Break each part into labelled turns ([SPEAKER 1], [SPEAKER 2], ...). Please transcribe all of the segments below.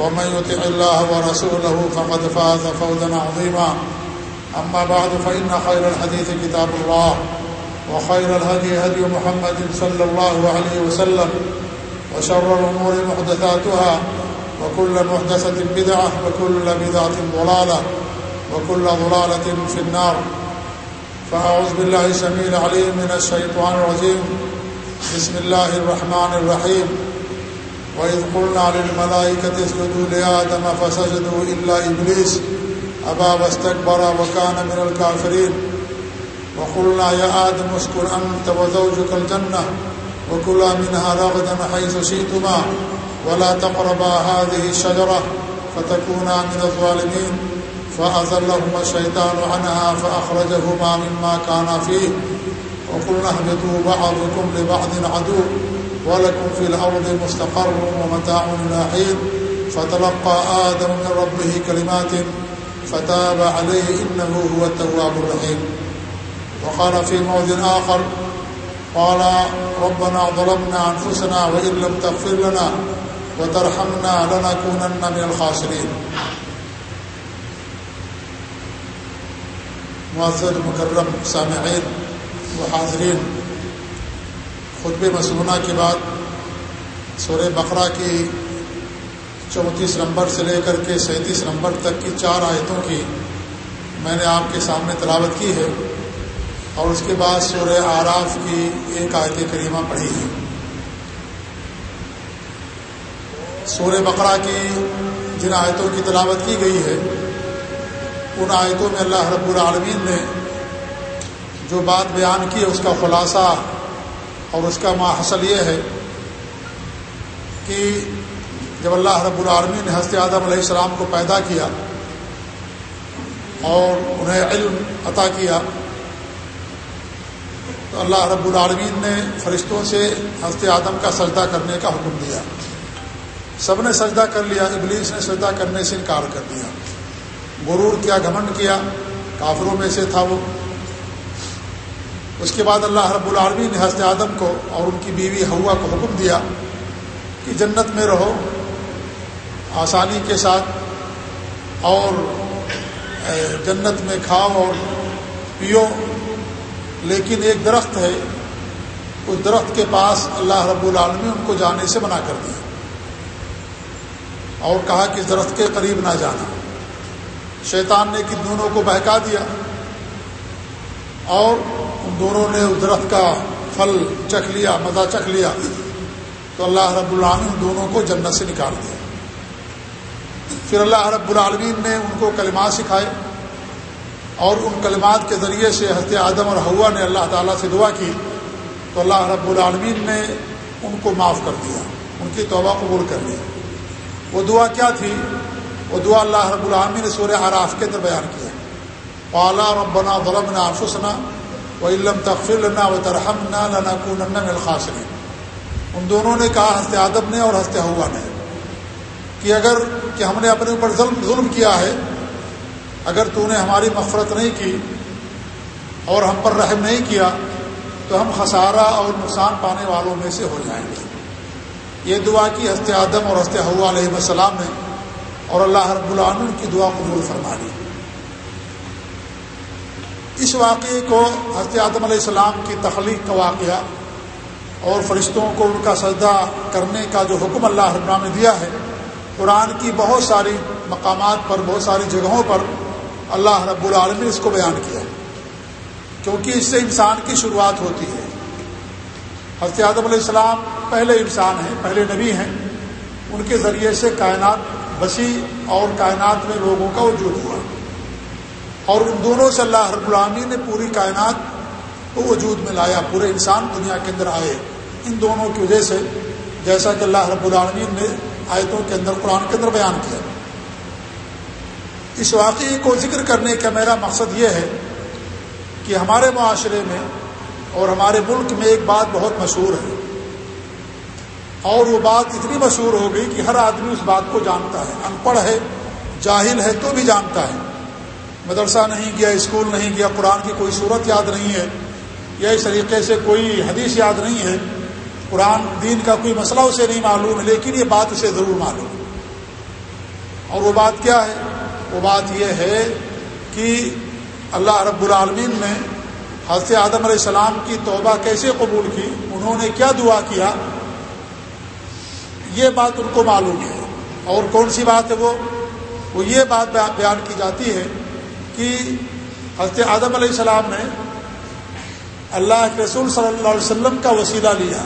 [SPEAKER 1] ومن يطع الله ورسوله فقد فاز فوزا عظيما. أما بعد، فإن خير الحديث كتاب الله، وخير الهدي هدي محمد صلى الله عليه وسلم، وشر الأمور محدثاتها، وكل محدثة بدعة، وكل بدعة ضلالة، وكل ضلالة في النار. فأعوذ بالله سميع العليم من الشيطان الرجيم. بسم الله الرحمن الرحيم. وإذ قلنا للملائكة اسجدوا لآدم فسجدوا إلا إبليس أبا واستكبر وكان من الكافرين وقلنا يا آدم اسكن أنت وزوجك الجنة وكلا منها رغدا حيث شئتما ولا تقربا هذه الشجرة فتكونا من الظالمين فأذلهما الشيطان عنها فأخرجهما مما كان فيه وقلنا اهبطوا بعضكم لبعض عدو ولكم في الأرض مستقر ومتاع إلى حين. فتلقى آدم من ربه كلمات فتاب عليه إنه هو التواب الرحيم. وقال في موضع آخر، قال ربنا ظلمنا أنفسنا وإن لم تغفر لنا وترحمنا لنكونن من الخاسرين. معزز مکرم سامعین و حاضرین خطب مسنونہ کے بعد سورہ بقرہ کی چونتیس نمبر سے لے کر کے سینتیس نمبر تک کی چار آیتوں کی میں نے آپ کے سامنے تلاوت کی ہے اور اس کے بعد سورہ آراف کی ایک آیت کریمہ پڑھی ہے۔ سورہ بقرہ کی جن آیتوں کی تلاوت کی گئی ہے، ان آیتوں میں اللہ رب العالمین نے جو بات بیان کی ہے، اس کا خلاصہ اور اس کا ماحصل یہ ہے کہ جب اللہ رب العالمین نے حضرت آدم علیہ السلام کو پیدا کیا اور انہیں علم عطا کیا، تو اللہ رب العالمین نے فرشتوں سے حضرت آدم کا سجدہ کرنے کا حکم دیا۔ سب نے سجدہ کر لیا، ابلیس نے سجدہ کرنے سے انکار کر دیا۔ غرور کیا، گھمنڈ کیا، کافروں میں سے تھا وہ۔ اس کے بعد اللہ رب العالمین نے حضرت آدم کو اور ان کی بیوی ہوا کو حکم دیا کہ جنت میں رہو، آسانی کے ساتھ اور جنت میں کھاؤ اور پیو۔ لیکن ایک درخت ہے، اس درخت کے پاس اللہ رب العالمین ان کو جانے سے منع کر دیا اور کہا کہ اس درخت کے قریب نہ جانا۔ شیطان نے کن دونوں کو بہکا دیا اور دونوں نے اس درخت کا پھل چکھ لیا، مزہ چکھ لیا۔ تو اللہ رب العالمین دونوں کو جنت سے نکال دیا۔ پھر اللہ رب العالمین نے ان کو کلمات سکھائے اور ان کلمات کے ذریعے سے حضرت آدم اور ہوا نے اللہ تعالیٰ سے دعا کی۔ تو اللہ رب العالمین نے ان کو معاف کر دیا، ان کی توبہ قبول کر لی۔ وہ دعا کیا تھی؟ وہ دعا اللہ رب العالمین نے سورہ عراف کے اندر بیان کیا۔ پالا ربنا ظلمنا انفسنا علم تغفر و ترحم نہ لنا کن ان دونوں نے کہا، ہنستے آدم نے اور ہنستے ہوا نے کہ اگر کہ ہم نے اپنے اوپر ظلم ظلم کیا ہے، اگر تو نے ہماری مفرت نہیں کی اور ہم پر رحم نہیں کیا، تو ہم خسارہ اور نقصان پانے والوں میں سے ہو جائیں گے۔ یہ دعا کی ہنستے آدم اور ہنستے ہوا علیہ السلام نے، اور اللہ رب العالمین کی دعا قبول فرما لی اس واقعے کو حضرت آدم علیہ السلام کی تخلیق کا واقعہ اور فرشتوں کو ان کا سجدہ کرنے کا جو حکم اللہ رب نے دیا ہے، قرآن کی بہت ساری مقامات پر، بہت ساری جگہوں پر اللہ رب العالمین اس کو بیان کیا کیونکہ اس سے انسان کی شروعات ہوتی ہے۔ حضرت آدم علیہ السلام پہلے انسان ہیں، پہلے نبی ہیں۔ ان کے ذریعے سے کائنات بسی اور کائنات میں لوگوں کا وجود ہوا۔ اور ان دونوں سے اللہ رب العالمین نے پوری کائنات کو وجود میں لایا، پورے انسان دنیا کے اندر آئے۔ ان دونوں کی وجہ سے جیسا کہ اللہ رب العالمین نے آیتوں کے اندر، قرآن کے اندر بیان کیا۔ اس واقعے کو ذکر کرنے کا میرا مقصد یہ ہے کہ ہمارے معاشرے میں اور ہمارے ملک میں ایک بات بہت مشہور ہے۔ اور وہ بات اتنی مشہور ہو گئی کہ ہر آدمی اس بات کو جانتا ہے۔ ان پڑھ ہے، جاہل ہے، تو بھی جانتا ہے۔ مدرسہ نہیں گیا، اسکول نہیں گیا، قرآن کی کوئی صورت یاد نہیں ہے، یا اس طریقے سے کوئی حدیث یاد نہیں ہے، قرآن دین کا کوئی مسئلہ اسے نہیں معلوم ہے لیکن یہ بات اسے ضرور معلوم۔ ہے اور وہ بات کیا ہے؟ وہ بات یہ ہے کہ اللہ رب العالمین نے حضرت آدم علیہ السلام کی توبہ کیسے قبول کی؟ انہوں نے کیا دعا کیا؟ یہ بات ان کو معلوم ہے۔ اور کون سی بات ہے وہ؟ وہ یہ بات بیان کی جاتی ہے کہ حضرت آدم علیہ السلام نے اللہ کے رسول صلی اللہ علیہ وسلم کا وسیلہ لیا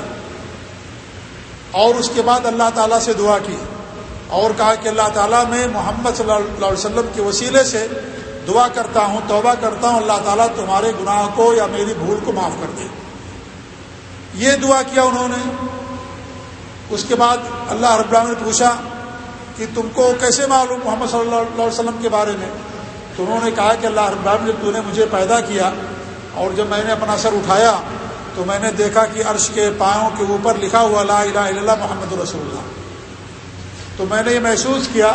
[SPEAKER 1] اور اس کے بعد اللہ تعالیٰ سے دعا کی اور کہا کہ اللہ تعالیٰ میں محمد صلی اللہ علیہ وسلم کے وسیلے سے دعا کرتا ہوں، توبہ کرتا ہوں، اللہ تعالیٰ تمہارے گناہ کو یا میری بھول کو معاف کر دے۔ یہ دعا کیا انہوں نے۔ اس کے بعد اللہ رب اللہ نے پوچھا کہ تم کو کیسے معلوم محمد صلی اللہ علیہ وسلم کے بارے میں؟ تو انہوں نے کہا کہ اللہ رب العالمین جب تو نے مجھے پیدا کیا اور جب میں نے اپنا سر اٹھایا تو میں نے دیکھا کہ عرش کے پاؤں کے اوپر لکھا ہوا لا الہ الا اللہ محمد رسول اللہ۔ تو میں نے یہ محسوس کیا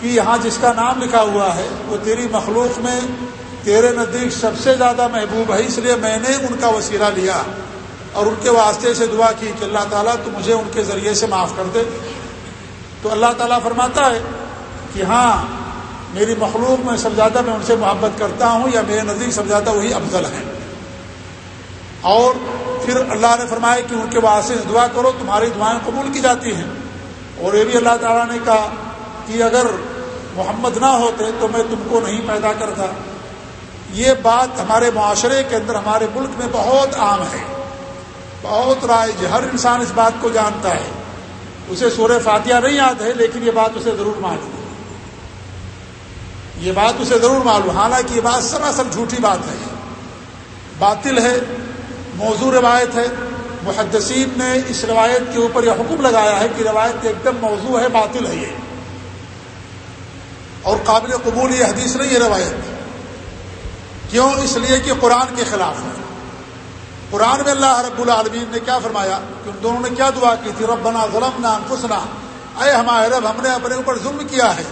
[SPEAKER 1] کہ یہاں جس کا نام لکھا ہوا ہے وہ تیری مخلوق میں تیرے نزدیک سب سے زیادہ محبوب ہے، اس لیے میں نے ان کا وسیلہ لیا اور ان کے واسطے سے دعا کی کہ اللہ تعالیٰ تو مجھے ان کے ذریعے سے معاف کر دے۔ تو اللہ تعالیٰ فرماتا ہے کہ ہاں میری مخلوق میں سب زیادہ میں ان سے محبت کرتا ہوں یا میرے نزدیک سب زیادہ وہی افضل ہیں۔ اور پھر اللہ نے فرمایا کہ ان کے واسطے سے دعا کرو، تمہاری دعائیں قبول کی جاتی ہیں۔ اور یہ بھی اللہ تعالیٰ نے کہا کہ اگر محمد نہ ہوتے تو میں تم کو نہیں پیدا کرتا۔ یہ بات ہمارے معاشرے کے اندر، ہمارے ملک میں بہت عام ہے۔ بہت رائج ہر انسان اس بات کو جانتا ہے۔ اسے سورہ فاتحہ نہیں یاد ہے، لیکن یہ بات اسے ضرور معلوم ہے۔ یہ بات اسے ضرور معلوم حالانکہ یہ بات سراسر جھوٹی بات ہے۔ باطل ہے، موضوع روایت ہے۔ محدثین نے اس روایت کے اوپر یہ حکم لگایا ہے کہ روایت ایک دم موضوع ہے، باطل ہے یہ۔ اور قابل قبول یہ حدیث نہیں ہے روایت۔ کیوں؟ اس لیے کہ قرآن کے خلاف ہے۔ قرآن میں اللہ رب العالمین نے کیا فرمایا؟ کہ ان دونوں نے کیا دعا کی تھی؟ ربنا ظلم نہ خوشنا اے ہمارے رب، ہم نے اپنے اوپر ظلم کیا ہے۔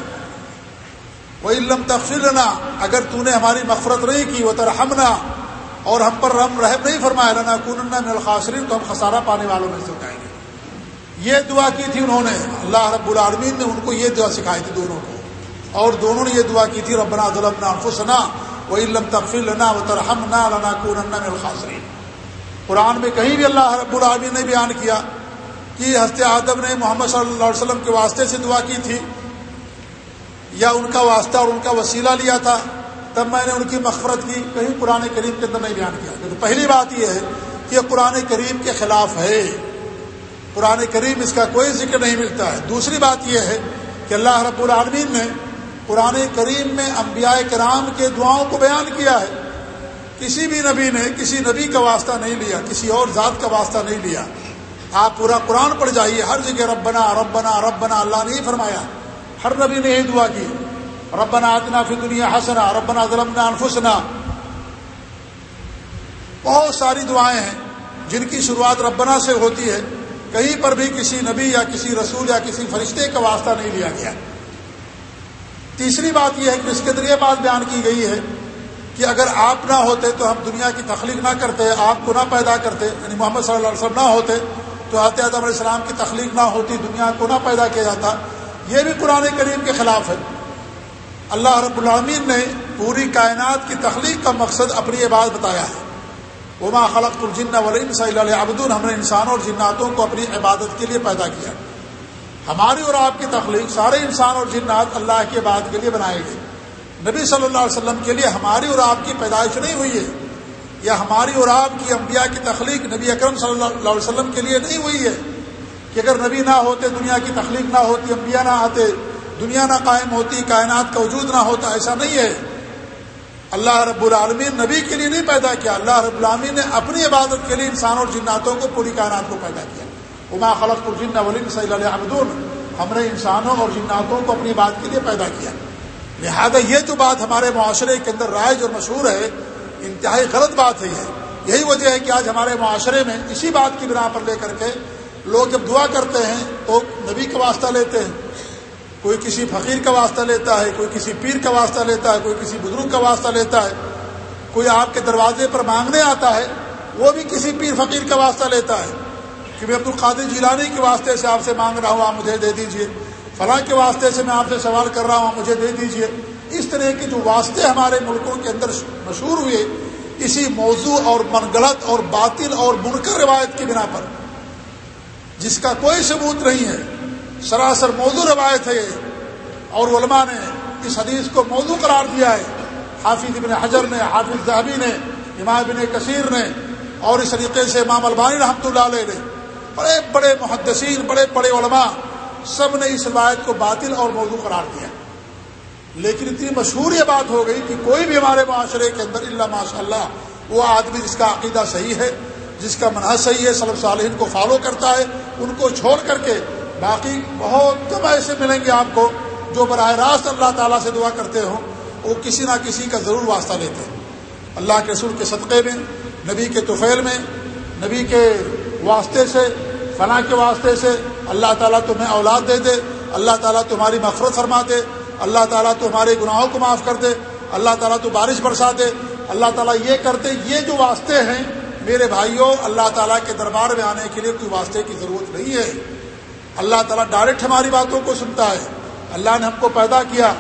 [SPEAKER 1] وہ علم تفصیل اگر تو نے ہماری مفرت نہیں کی وہ ترحمنا اور ہم پر رحم رحم نہیں فرمایا لنا کن میں الخاصرین تو ہم خسارہ پانے والوں میں سے جائیں گے۔ یہ دعا کی تھی انہوں نے۔ اللہ رب العالمین نے ان کو یہ دعا سکھائی تھی دونوں کو۔ اور دونوں نے یہ دعا کی تھی، ربنا ظلمنا انفسنا وہ علم تفصیل لنا وہ ترحم نہ لنا کن میں الخاصرین قرآن میں کہیں بھی اللہ رب العالمین نے بیان کیا کہ ہست آدم نے محمد صلی اللہ علیہ وسلم کے واسطے سے دعا کی تھی۔ یا ان کا واسطہ اور ان کا وسیلہ لیا تھا، تب میں نے ان کی مغفرت کی۔ کہیں قرآن کریم کے اندر نہیں بیان کیا۔ تو پہلی بات یہ ہے کہ یہ قرآن کریم کے خلاف ہے۔ قرآن کریم اس کا کوئی ذکر نہیں ملتا ہے۔ دوسری بات یہ ہے کہ اللہ رب العالمین نے قرآن کریم میں انبیاء کرام کے دعاؤں کو بیان کیا ہے۔ کسی بھی نبی نے کسی نبی کا واسطہ نہیں لیا، کسی اور ذات کا واسطہ نہیں لیا۔ آپ پورا قرآن پڑھ جائیے، ہر جگہ ربنا ربنا ربنا، اللہ نے ہی فرمایا۔ ہر نبی نے یہی دعا کی، ربنا آتنا فی دنیا حسنا ربنا ظلمنا انفسنا۔ بہت ساری دعائیں ہیں جن کی شروعات ربنا سے ہوتی ہے، کہیں پر بھی کسی نبی یا کسی رسول یا کسی فرشتے کا واسطہ نہیں لیا گیا۔ تیسری بات یہ ہے کہ اس کے ذریعے بات بیان کی گئی ہے کہ اگر آپ نہ ہوتے تو ہم دنیا کی تخلیق نہ کرتے، آپ کو نہ پیدا کرتے یعنی محمد صلی اللہ علیہ وسلم نہ ہوتے تو آتے علیہ السلام کی تخلیق نہ ہوتی، دنیا کو نہ پیدا کیا جاتا۔ یہ بھی قرآن کریم کے خلاف ہے۔ اللہ رب العامین نے پوری کائنات کی تخلیق کا مقصد اپنی عبادت بتایا ہے۔ وما خلق الجن ولیم صلی اللہ عبدال ہم نے انسانوں اور جناتوں کو اپنی عبادت کے لیے پیدا کیا۔ ہماری اور آپ کی تخلیق سارے انسان اور جنات اللہ کی عبادت کے لیے بنائے گئے۔ نبی صلی اللہ علیہ وسلم کے لیے ہماری اور آپ کی پیدائش نہیں ہوئی ہے۔ یا ہماری اور آپ کی انبیاء کی تخلیق نبی اکرم صلی اللہ علیہ وسلم کے لیے نہیں ہوئی ہے۔ کہ اگر نبی نہ ہوتے، دنیا کی تخلیق نہ ہوتی، انبیاء نہ آتے، دنیا نہ قائم ہوتی، کائنات کا وجود نہ ہوتا، ایسا نہیں ہے۔ اللہ رب العالمین نبی کے لیے نہیں پیدا کیا، اللہ رب العالمین نے اپنی عبادت کے لیے انسانوں اور جناتوں کو، پوری کائنات کو پیدا کیا۔ عما خلق الجن ولیم صلی اللہ عبدال ہم نے انسانوں اور جناتوں کو اپنی بات کے لیے پیدا کیا۔ لہذا یہ جو بات ہمارے معاشرے کے اندر رائج اور مشہور ہے، انتہائی غلط بات ہے یہی وجہ ہے کہ آج ہمارے معاشرے میں اسی بات کی بنا پر لے کر کے لوگ جب دعا کرتے ہیں تو نبی کا واسطہ لیتے ہیں۔ کوئی کسی فقیر کا واسطہ لیتا ہے، کوئی کسی پیر کا واسطہ لیتا ہے، کوئی کسی بزرگ کا واسطہ لیتا ہے۔ کوئی آپ کے دروازے پر مانگنے آتا ہے، وہ بھی کسی پیر فقیر کا واسطہ لیتا ہے۔ کہ میں عبد القادر جیلانی کے واسطے سے آپ سے مانگ رہا ہوں، آپ مجھے دے دیجیے۔ فلاں کے واسطے سے میں آپ سے سوال کر رہا ہوں مجھے دے دیجیے۔ اس طرح کے جو واسطے ہمارے ملکوں کے اندر مشہور ہوئے، اسی موضوع اور من اور باطل اور منکر روایت کی بنا پر۔ جس کا کوئی ثبوت نہیں ہے۔ سراسر موضوع روایت ہے اور علماء نے اس حدیث کو موضوع قرار دیا ہے۔ حافظ ابن حجر نے، حافظ ذہبی نے، امام ابن کثیر نے، اور اس طریقے سے امام البانی رحمۃ اللہ علیہ نے۔ بڑے بڑے محدثین، بڑے بڑے علماء سب نے اس روایت کو باطل اور موضوع قرار دیا لیکن اتنی مشہور یہ بات ہو گئی کہ کوئی بھی ہمارے معاشرے کے اندر اللہ ماشاء اللہ وہ آدمی جس کا عقیدہ صحیح ہے جس کا منحص صحیح ہے صلب صالحین کو فالو کرتا ہے، ان کو چھوڑ کر کے باقی بہت کم ایسے ملیں گے آپ کو جو براہ راست اللہ تعالیٰ سے دعا کرتے ہوں، وہ کسی نہ کسی کا ضرور واسطہ لیتے ہیں۔ اللہ کے رسول کے صدقے میں، نبی کے توفیل میں، نبی کے واسطے سے فنا کے واسطے سے اللہ تعالیٰ تمہیں اولاد دے دے، اللہ تعالیٰ تمہاری مفرت فرما دے اللہ تعالیٰ تمہارے گناہوں کو معاف کر دے، اللہ تعالیٰ تو بارش برسا دے اللہ تعالیٰ یہ کر دے یہ جو واسطے ہیں میرے بھائیوں، اللہ تعالیٰ کے دربار میں آنے کے لیے کوئی واسطے کی ضرورت نہیں ہے۔ اللہ تعالیٰ ڈائریکٹ ہماری باتوں کو سنتا ہے۔ اللہ نے ہم کو پیدا کیا۔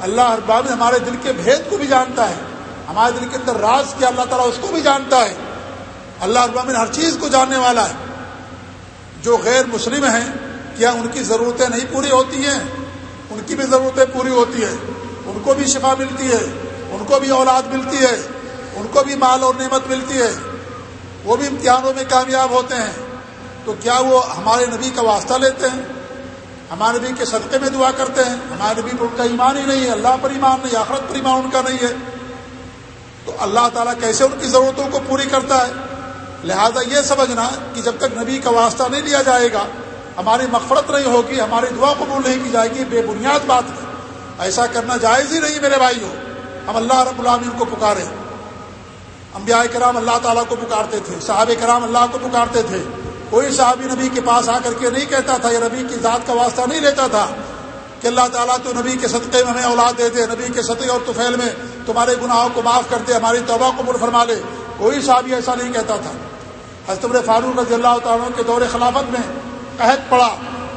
[SPEAKER 1] اللہ ارباب ہمارے دل کے بھید کو بھی جانتا ہے۔ ہمارے دل کے اندر راز کیا اللہ تعالیٰ اس کو بھی جانتا ہے۔ اللہ ابامن ہر چیز کو جاننے والا ہے۔ جو غیر مسلم ہیں، کیا ان کی ضرورتیں نہیں پوری ہوتی ہیں؟ ان کی بھی ضرورتیں پوری ہوتی ہیں۔ ان کو بھی شفا ملتی ہے۔ ان کو بھی اولاد ملتی ہے۔ ان کو بھی مال اور نعمت ملتی ہے۔ وہ بھی امتحانوں میں کامیاب ہوتے ہیں۔ تو کیا وہ ہمارے نبی کا واسطہ لیتے ہیں؟ ہمارے نبی کے صدقے میں دعا کرتے ہیں۔ ہمارے نبی پر ان کا ایمان ہی نہیں ہے۔ اللہ پر ایمان نہیں آخرت پر ایمان ان کا نہیں ہے۔ تو اللہ تعالیٰ کیسے ان کی ضرورتوں کو پوری کرتا ہے؟ لہذا یہ سمجھنا کہ جب تک نبی کا واسطہ نہیں لیا جائے گا، ہماری مغفرت نہیں ہوگی، ہماری دعا قبول نہیں کی جائے گی، بے بنیاد بات ہے۔ ایسا کرنا جائز ہی نہیں میرے بھائی ہو ہم اللہ رب العامین کو پکارے۔ انبیاء کرام اللہ تعالیٰ کو پکارتے تھے، صحابہ کرام اللہ کو پکارتے تھے۔ کوئی صحابی نبی کے پاس آ کر کے نہیں کہتا تھا یہ نبی کی ذات کا واسطہ نہیں لیتا تھا کہ اللہ تعالیٰ تو نبی کے صدقے میں ہمیں اولاد دے دے، نبی کے صدقے اور توفیل میں تمہارے گناہوں کو معاف کر دے، ہماری توبہ کو فرما لے۔ کوئی صحابی ایسا نہیں کہتا تھا۔ حضرت فاروق رضی اللہ تعالیٰ کے دور خلافت میں قحط پڑا،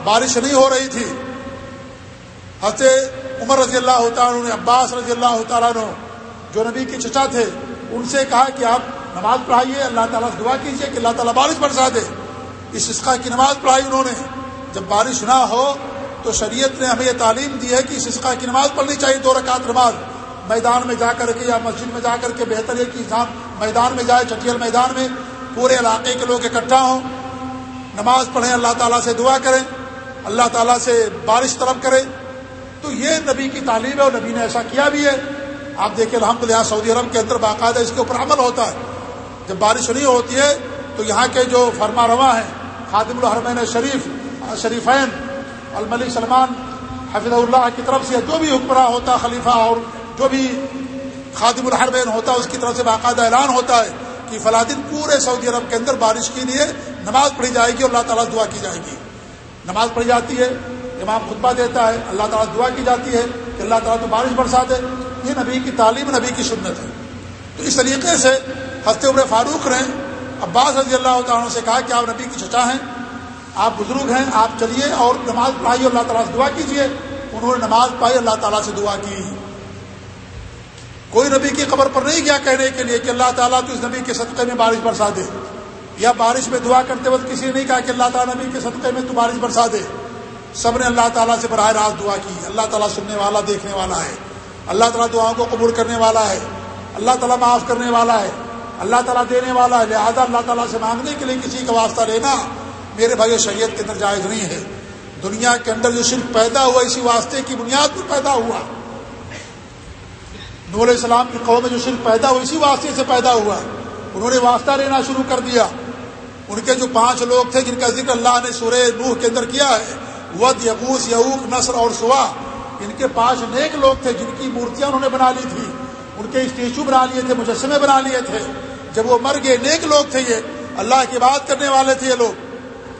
[SPEAKER 1] بارش نہیں ہو رہی تھی۔ حضرت عمر رضی اللہ تعالیٰ نے عباس رضی اللہ تعالیٰ جو نبی کے چچا تھے ان سے کہا کہ آپ نماز پڑھائیے، اللہ تعالیٰ سے دعا کیجیے کہ اللہ تعالیٰ بارش برسا دے۔ اس عشقہ کی نماز پڑھائی انہوں نے۔ جب بارش نہ ہو تو شریعت نے ہمیں یہ تعلیم دی ہے کہ اس عشقہ کی نماز پڑھنی چاہیے، دو رکعت نماز۔ میدان میں جا کر کے یا مسجد میں جا کر کے بہتر ہے کہ انسان میدان میں جائے، چٹیل میدان میں۔ پورے علاقے کے لوگ اکٹھا ہوں۔ نماز پڑھیں، اللہ تعالیٰ سے دعا کریں۔ اللہ تعالیٰ سے بارش طلب کریں۔ تو یہ نبی کی تعلیم ہے اور نبی نے ایسا کیا بھی ہے۔ آپ دیکھیں الحمد للہ سعودی عرب کے اندر باقاعدہ اس کے اوپر عمل ہوتا ہے۔ جب بارش نہیں ہوتی ہے تو یہاں کے جو فرما رواں ہیں، خادم الحرمین شریف، شریفین الملک سلمان حفظ اللہ کی طرف سے جو بھی حکمراں ہوتا، خلیفہ اور جو بھی خادم الحرمین ہوتا ہے اس کی طرف سے باقاعدہ اعلان ہوتا ہے کہ فلاں دن پورے سعودی عرب کے اندر بارش کے لیے نماز پڑھی جائے گی اور اللہ تعالیٰ دعا کی جائے گی۔ نماز پڑھی جاتی ہے، امام خطبہ دیتا ہے، اللہ تعالیٰ دعا کی جاتی ہے کہ اللہ تعالیٰ تو بارش برسا دے۔ یہ نبی کی تعلیم، نبی کی سنت ہے۔ تو اس طریقے سے ہفتے عمر فاروق نے عباس رضی اللہ تعالیٰ سے کہا کہ آپ نبی کی چچا ہیں، آپ بزرگ ہیں، آپ چلیے اور نماز پڑھائیے، اللہ تعالیٰ سے دعا کیجیے انہوں نے نماز پڑھائی، اللہ تعالیٰ سے دعا کی۔ کوئی نبی کی قبر پر نہیں گیا کہنے کے لیے کہ اللہ تعالیٰ تو اس نبی کے صدقے میں بارش برسا دے۔ یا بارش میں دعا کرتے وقت کسی نے نہیں کہا کہ اللہ تعالیٰ نبی کے صدقے میں تو بارش برسا دے۔ سب نے اللہ تعالیٰ سے براہ راست دعا کی۔ اللہ تعالیٰ سننے والا، دیکھنے والا ہے۔ اللہ تعالیٰ دعاؤں کو قبول کرنے والا ہے۔ اللہ تعالیٰ معاف کرنے والا ہے۔ اللہ تعالیٰ دینے والا ہے۔ لہٰذا اللہ تعالیٰ سے مانگنے کے لیے کسی کا واسطہ لینا میرے بھائی شریعت کے اندر جائز نہیں ہے۔ دنیا کے اندر جو شرک پیدا ہوا، اسی واسطے کی بنیاد پر پیدا ہوا۔ نور السلام کی قوم میں جو شرک پیدا ہوا، اسی واسطے سے پیدا ہوا۔ انہوں نے واسطہ لینا شروع کر دیا۔ ان کے جو پانچ لوگ تھے، جن کا ذکر اللہ نے سورہ نوح کے اندر کیا ہے، ود یقوس یعوق نصر اور سوا۔ ان کے پانچ نیک لوگ تھے جن کی مورتیاں انہوں نے بنا لی تھی۔ ان کے اسٹیچو بنا لیے تھے، مجسمے بنا لیے تھے۔ جب وہ مر گئے، نیک لوگ تھے یہ۔ اللہ کی بات کرنے والے تھے یہ لوگ۔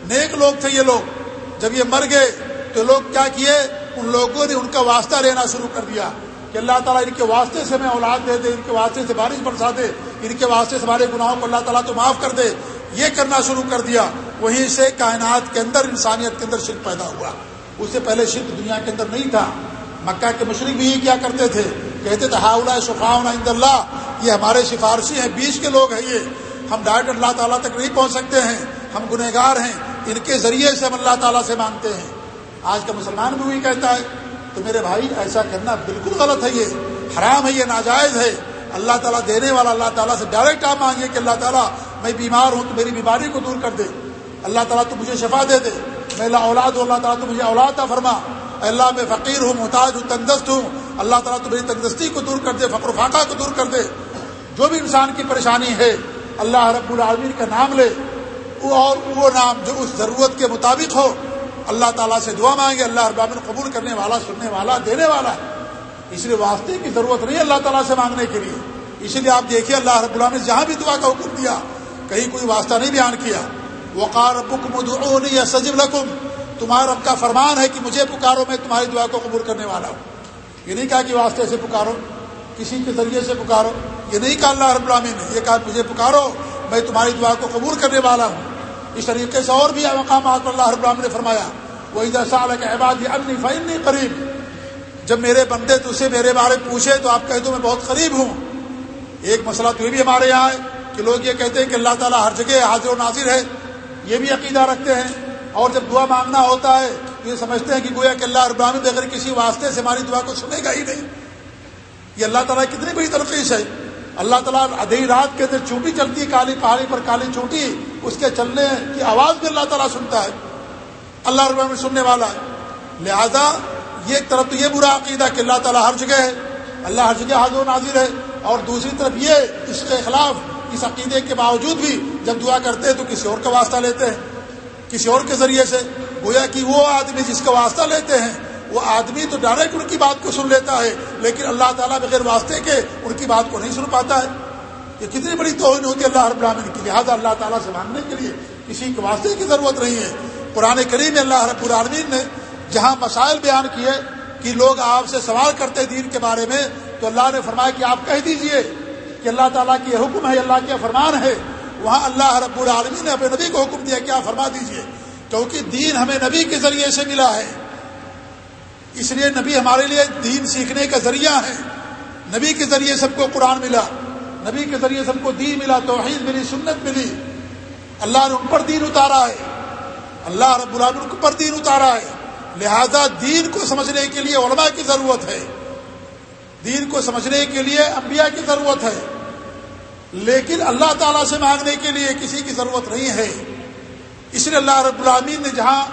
[SPEAKER 1] نیک لوگ تھے یہ لوگ۔ جب یہ مر گئے تو لوگ کیا کیے؟ ان لوگوں نے ان کا واسطہ لینا شروع کر دیا کہ اللہ تعالیٰ ان کے واسطے سے میں اولاد دے دے، ان کے واسطے سے بارش برسا دے، ان کے واسطے سے ہمارے گناہوں کو اللہ تعالیٰ تو معاف کر دے۔ یہ کرنا شروع کر دیا۔ وہیں سے کائنات کے اندر، انسانیت کے اندر شرک پیدا ہوا۔ اس سے پہلے شرک دنیا کے اندر نہیں تھا۔ مکہ کے مشرق بھی یہ کیا کرتے تھے، کہتے تھے ہاؤ شفاؤن عند اللہ، یہ ہمارے سفارشی ہیں بیچ کے لوگ ہیں یہ۔ ہم ڈائریکٹ اللہ تعالیٰ تک نہیں پہنچ سکتے ہیں، ہم گنہ گار ہیں، ان کے ذریعے سے ہم اللہ تعالیٰ سے مانگتے ہیں۔ آج کا مسلمان بھی وہی کہتا ہے۔ تو میرے بھائی، ایسا کرنا بالکل غلط ہے یہ، حرام ہے یہ، ناجائز ہے۔ اللہ تعالیٰ دینے والا اللہ تعالیٰ سے ڈائریکٹ آپ مانگیے کہ اللہ تعالیٰ میں بیمار ہوں تو میری بیماری کو دور کر دے۔ اللہ تعالیٰ تو مجھے شفا دے دے۔ میں اللہ اولاد ہوں، اللہ تعالیٰ تو مجھے اولاد تھا فرما۔ اللہ، میں فقیر ہوں، محتاج ہوں، تندرست ہوں۔ اللہ تعالیٰ تو میری تندرستی کو دور کر دے، فقر و فاقہ کو دور کر دے۔ جو بھی انسان کی پریشانی ہے، اللہ رب العالمین کا نام لے۔ اور وہ نام جو اس ضرورت کے مطابق ہو۔ اللہ تعالیٰ سے دعا مانگے، اللہ رب العالمین قبول کرنے والا، سننے والا، دینے والا۔ ہے اس لیے واسطے کی ضرورت نہیں اللہ تعالیٰ سے مانگنے کے لیے۔ اسی لیے آپ دیکھیے، اللہ رب العالمین جہاں بھی دعا کا حکم دیا، کہیں کوئی واسطہ نہیں بیان کیا۔ وقار بک یا سجب رقم تمہارا رب کا فرمان ہے کہ مجھے پکارو، میں تمہاری دعا کو قبول کرنے والا ہوں۔ یہ نہیں کہا کہ واسطے سے پکارو، کسی کے ذریعے سے پکارو۔ یہ نہیں کہا اللہ رب العالمین نے، یہ کہا مجھے پکارو، میں تمہاری دعا کو قبول کرنے والا ہوں۔ اس طریقے سے اور بھی مقامات اللہ رب العالمین نے فرمایا وہی دسال ہے کہ احباد انی فنی قریب جب میرے بندے تو اسے میرے بارے پوچھے تو آپ کہہ دو، میں بہت قریب ہوں۔ ایک مسئلہ تو یہ بھی ہمارے یہاں ہے کہ لوگ یہ کہتے ہیں کہ اللہ تعالیٰ ہر جگہ حاضر و ناظر ہے۔ یہ بھی عقیدہ رکھتے ہیں اور جب دعا مانگنا ہوتا ہے تو یہ سمجھتے ہیں کہ گویا کہ اللہ ابراہمی بغیر کسی واسطے سے ہماری دعا کو سنے گا ہی نہیں۔ یہ اللہ تعالیٰ کتنی بڑی ترقیش ہے۔ اللہ تعالیٰ ادھی رات کے اندر چونٹی چلتی ہے، کالی پہاڑی پر کالی چونٹی اس کے چلنے کی آواز بھی اللہ تعالیٰ سنتا ہے۔ اللہ رب سننے والا ہے۔ لہذا یہ ایک طرف تو یہ برا عقیدہ کہ اللہ تعالیٰ ہر جگہ ہے، اللہ ہر جگہ حاضر و ناظر ہے اور دوسری طرف یہ اس کے خلاف اس عقیدے کے باوجود بھی جب دعا کرتے ہیں تو کسی اور کا واسطہ لیتے ہیں، کسی اور کے ذریعے سے۔ گویا کہ وہ آدمی جس کا واسطہ لیتے ہیں، وہ آدمی تو ڈائریکٹ ان کی بات کو سن لیتا ہے، لیکن اللہ تعالیٰ بغیر واسطے کے ان کی بات کو نہیں سن پاتا ہے۔ یہ کتنی بڑی توہین ہوتی ہے اللہ رب العالمین کی۔ لہٰذا اللہ تعالیٰ سے مانگنے کے لیے کسی کے واسطے کی ضرورت نہیں ہے۔ پرانے کریم اللہ رب العالمین نے جہاں مسائل بیان کیے کہ لوگ آپ سے سوال کرتے دین کے بارے میں، تو اللہ نے فرمایا کہ آپ کہہ دیجیے۔ کہ اللہ تعالیٰ کی حکم ہے، اللہ کے فرمان ہے۔ وہاں اللہ رب العالمین نے اپنے نبی کو حکم دیا، کیا فرما دیجیے۔ کیونکہ دین ہمیں نبی کے ذریعے سے ملا ہے۔ اس لیے نبی ہمارے لیے دین سیکھنے کا ذریعہ ہے۔ نبی کے ذریعے سب کو قرآن ملا۔ نبی کے ذریعے سب کو دین ملا، توحید ملی، سنت ملی۔ اللہ نے ان پر دین اتارا ہے۔ اللہ رب العالمین پر دین اتارا ہے۔ لہذا دین کو سمجھنے کے لیے علماء کی ضرورت ہے۔ دین کو سمجھنے کے لیے انبیاء کی ضرورت ہے۔ لیکن اللہ تعالیٰ سے مانگنے کے لیے کسی کی ضرورت نہیں ہے۔ اس لیے اللہ رب العامین نے جہاں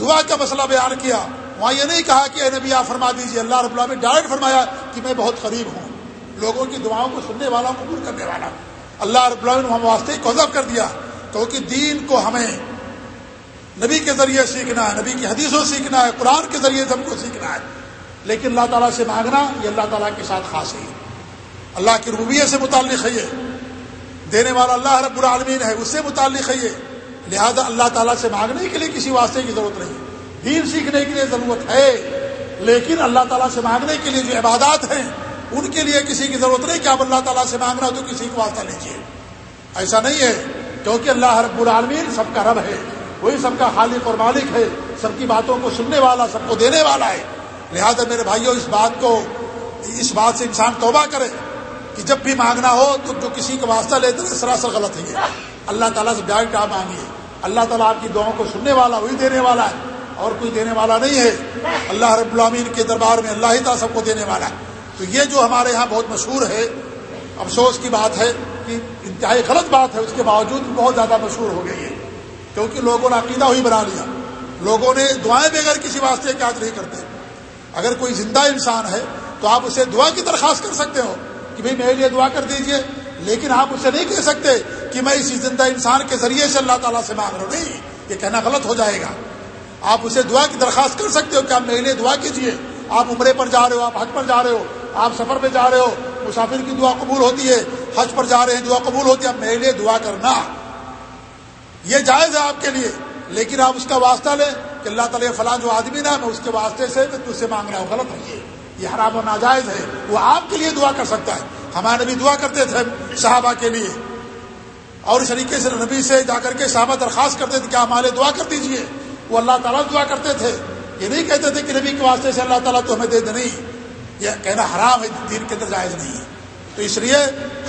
[SPEAKER 1] دعا کا مسئلہ بیان کیا، وہاں یہ نہیں کہا کہ اے نبی آپ فرما دیجیے اللہ رب العامین ڈائریکٹ فرمایا کہ میں بہت قریب ہوں۔ لوگوں کی دعاؤں کو سننے والا ہوں، قبول کرنے والا ہوں۔ اللہ رب العامن ہم واسطے کو کر دیا، کیونکہ دین کو ہمیں نبی کے ذریعے سیکھنا ہے، نبی کی حدیثوں سیکھنا ہے، قرآن کے ذریعے ہم کو سیکھنا ہے۔ لیکن اللہ تعالیٰ سے مانگنا، یہ اللہ تعالیٰ کے ساتھ خاص ہے۔ اللہ کی ربوبیت سے متعلق ہے یہ۔ دینے والا اللہ رب العالمین ہے، اس سے متعلق ہے یہ۔ لہذا اللہ تعالیٰ سے مانگنے کے لیے کسی واسطے کی ضرورت نہیں۔ دین سیکھنے کے لیے ضرورت ہے، لیکن اللہ تعالیٰ سے مانگنے کے لیے جو عبادات ہیں، ان کے لیے کسی کی ضرورت نہیں کہ آپ اللہ تعالیٰ سے مانگنا تو کسی کو واسطہ لیجیے ایسا نہیں ہے، کیونکہ اللہ رب العالمین سب کا رب ہے، وہی سب کا خالق اور مالک ہے۔ سب کی باتوں کو سننے والا، سب کو دینے والا ہے۔ لہذا میرے بھائیوں اس بات کو، اس بات سے انسان توبہ کرے۔ کہ جب بھی مانگنا ہو تو جو کسی کا واسطہ لیتے ہیں سراسر غلط ہے یہ۔ اللہ تعالیٰ سے ڈائریکٹ آپ مانگیے۔ اللہ تعالیٰ آپ کی دعاؤں کو سننے والا، وہی دینے والا ہے۔ اور کوئی دینے والا نہیں ہے۔ اللہ رب العامین کے دربار میں اللہ ہی تعالیٰ سب کو دینے والا ہے۔ تو یہ جو ہمارے یہاں بہت مشہور ہے، افسوس کی بات ہے کہ انتہائی غلط بات ہے، اس کے باوجود بہت زیادہ مشہور ہو گئی ہے۔ کیونکہ لوگوں نے عقیدہ ہی بنا لیا۔ لوگوں نے دعائیں بغیر کسی واسطے کے نہیں کرتے۔ اگر کوئی زندہ انسان ہے تو آپ اسے دعا کی درخواست کر سکتے ہو۔ کہ بھائی میرے لیے دعا کر دیجیے، لیکن آپ اسے نہیں کہہ سکتے کہ میں اسی زندہ انسان کے ذریعے سے اللہ تعالیٰ سے مانگ رہا ہوں۔ نہیں، یہ کہنا غلط ہو جائے گا۔ آپ اسے دعا کی درخواست کر سکتے ہو کہ آپ میرے لیے دعا کیجیے آپ عمرے پر جا رہے ہو، آپ حج پر جا رہے ہو، آپ سفر پہ جا رہے ہو، مسافر کی دعا قبول ہوتی ہے، حج پر جا رہے ہیں، دعا قبول ہوتی ہے اب میرے لیے دعا کرنا۔ یہ جائز ہے آپ کے لیے، لیکن آپ اس کا واسطہ لیں کہ اللہ تعالیٰ فلاں جو آدمی نا میں اس کے واسطے سے میں تجھ سے مانگ رہا ہوں۔ غلط ہے یہ۔ حرام و ناجائز ہے، وہ آپ کے لیے دعا کر سکتا ہے۔ ہمارے نبی دعا کرتے تھے صحابہ کے لیے۔ اور اس طریقے سے نبی سے جا کر کے صحابہ درخواست کرتے تھے کہ ہمارے دعا کر دیجیے۔ وہ اللہ تعالیٰ دعا کرتے تھے۔ یہ نہیں کہتے تھے کہ نبی کے واسطے سے اللہ تعالیٰ تو ہمیں دے دے نہیں۔ یہ کہنا حرام ہے، دین کے اندر جائز نہیں ہے۔ تو اس لیے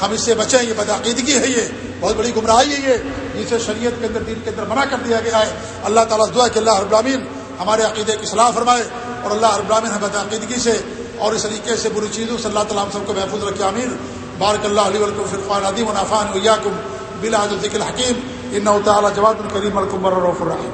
[SPEAKER 1] ہم اس سے بچیں، یہ بدعقیدگی ہے یہ۔ بہت بڑی گمراہی ہے یہ۔ جسے شریعت کے اندر، دین کے اندر منع کر دیا گیا ہے۔ اللہ تعالیٰ دعا کہ اللہ ابرامین ہمارے عقیدے کی صلاح فرمائے اور اللہ ابرامین ہمیں بدعقیدگی سے اور اس طریقے سے بری چیزوں سے اللہ تعالیٰ ہم سب کو محفوظ رکھے امین بارک اللہ علیہ ولکم فرقان عدیم و نافان ویا کم بلا حکیم ان تعالیٰ جواد الکریم الکمر الرف الرحیم۔